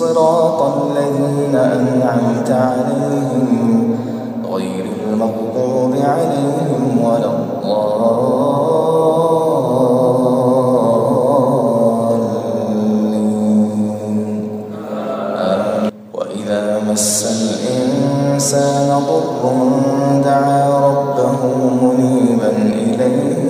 صراط الذين أنعمت عليهم غير المغضوب عليهم ولا الضالين. وإذا مس الإنسان ضر دعا ربه منيبا إليه.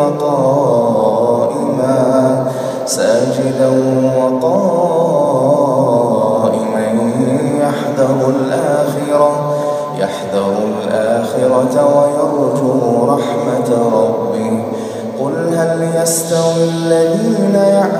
وقائما ساجدا وقائما يحذر الآخرة يحذر الآخرة ويرجو رحمة ربه. قل هل يستوي الذين يعلمون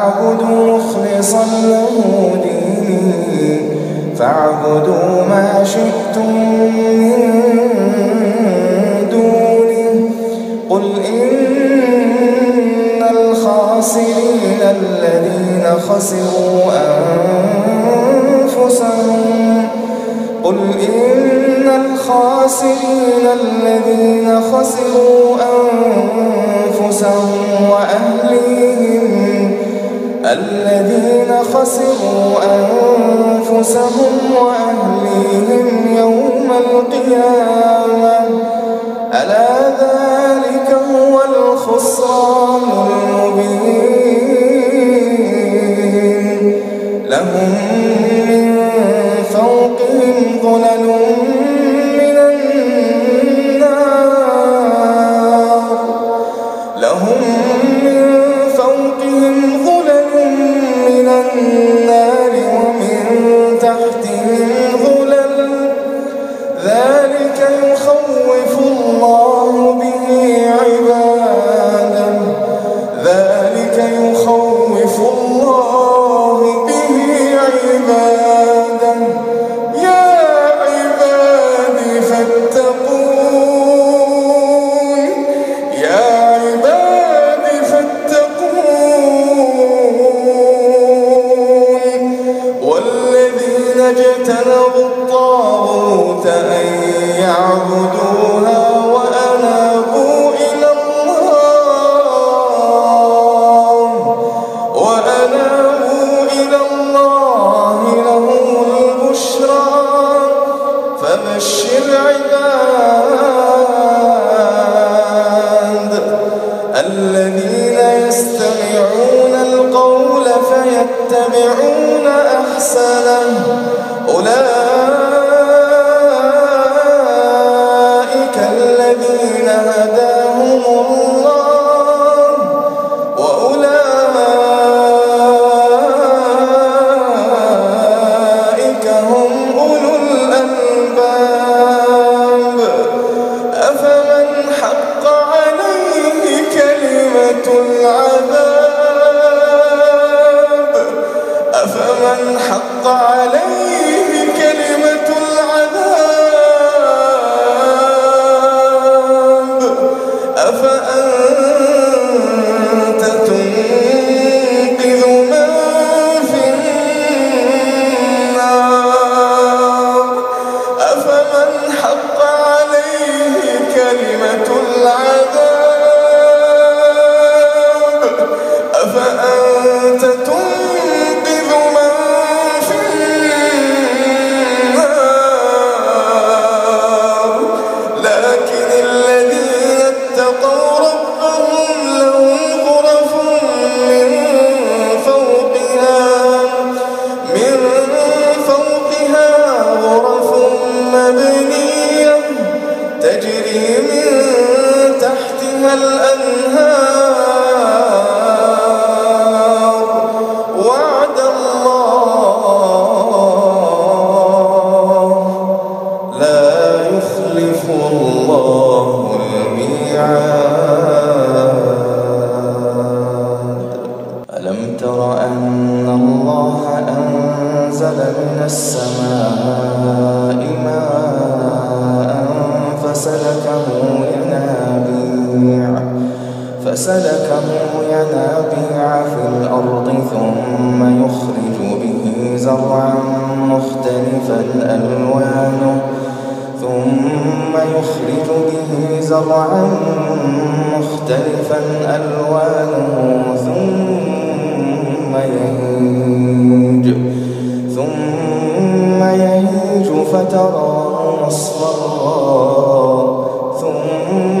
أعبد مخلصا له ديني فاعبدوا ما شئتم من دونه. قل إن الخاسرين الذين خسروا أنفسهم. قل إن الخاسرين الذين خسروا أنفسهم الذين خسروا أنفسهم وأهليهم يوم القيامة. ألا ذلك هو الخسران المبين. لهم من فوقهم والذين اجتنبوا الطاغوت أن يعبدوها مبنية تجري من تحتها الأنهار. وعد الله لا يخلف الله الميعاد. ألم تر أن فسلكه ينابيع في الأرض ثم يخرج به زرعا مختلفا ألوانه ثم يخرج به زرعا مختلفا ألوانه ثم يهيج ثم يهيج فتراه مصفرا. ثم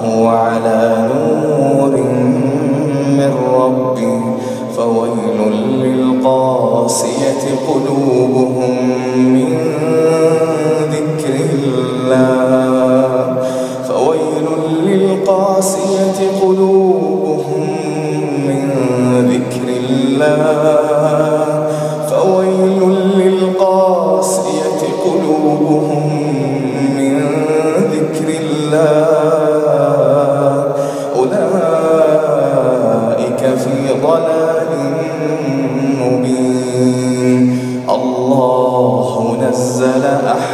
فهو على نور من ربه فويل للقاسية قلوبهم من ذكر الله. فويل للقاسية قلوبهم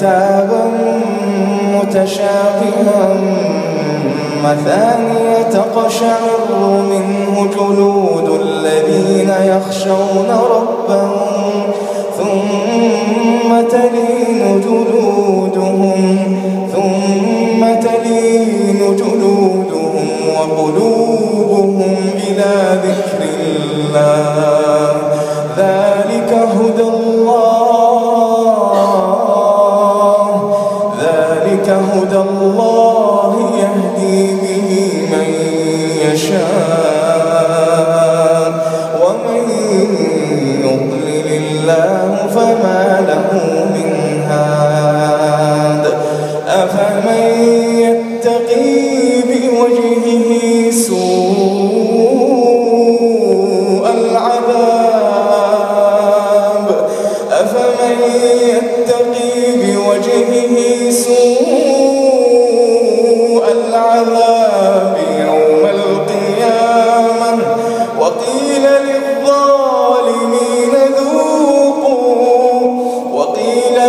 كتابا متشابها مثانية تقشعر منه جلود الذين يخشون ربهم ثم تلين جلودهم ثم تلين جلودهم وقلوبهم إلى ذكر الله. هدى الله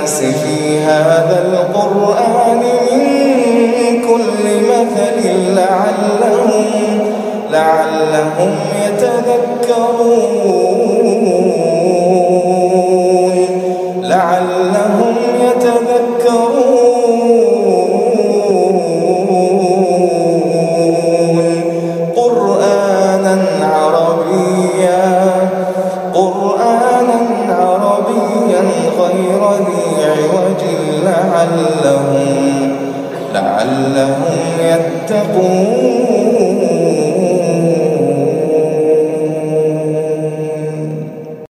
للناس في هذا القرآن من كل مثل لعلهم لعلهم يتذكرون.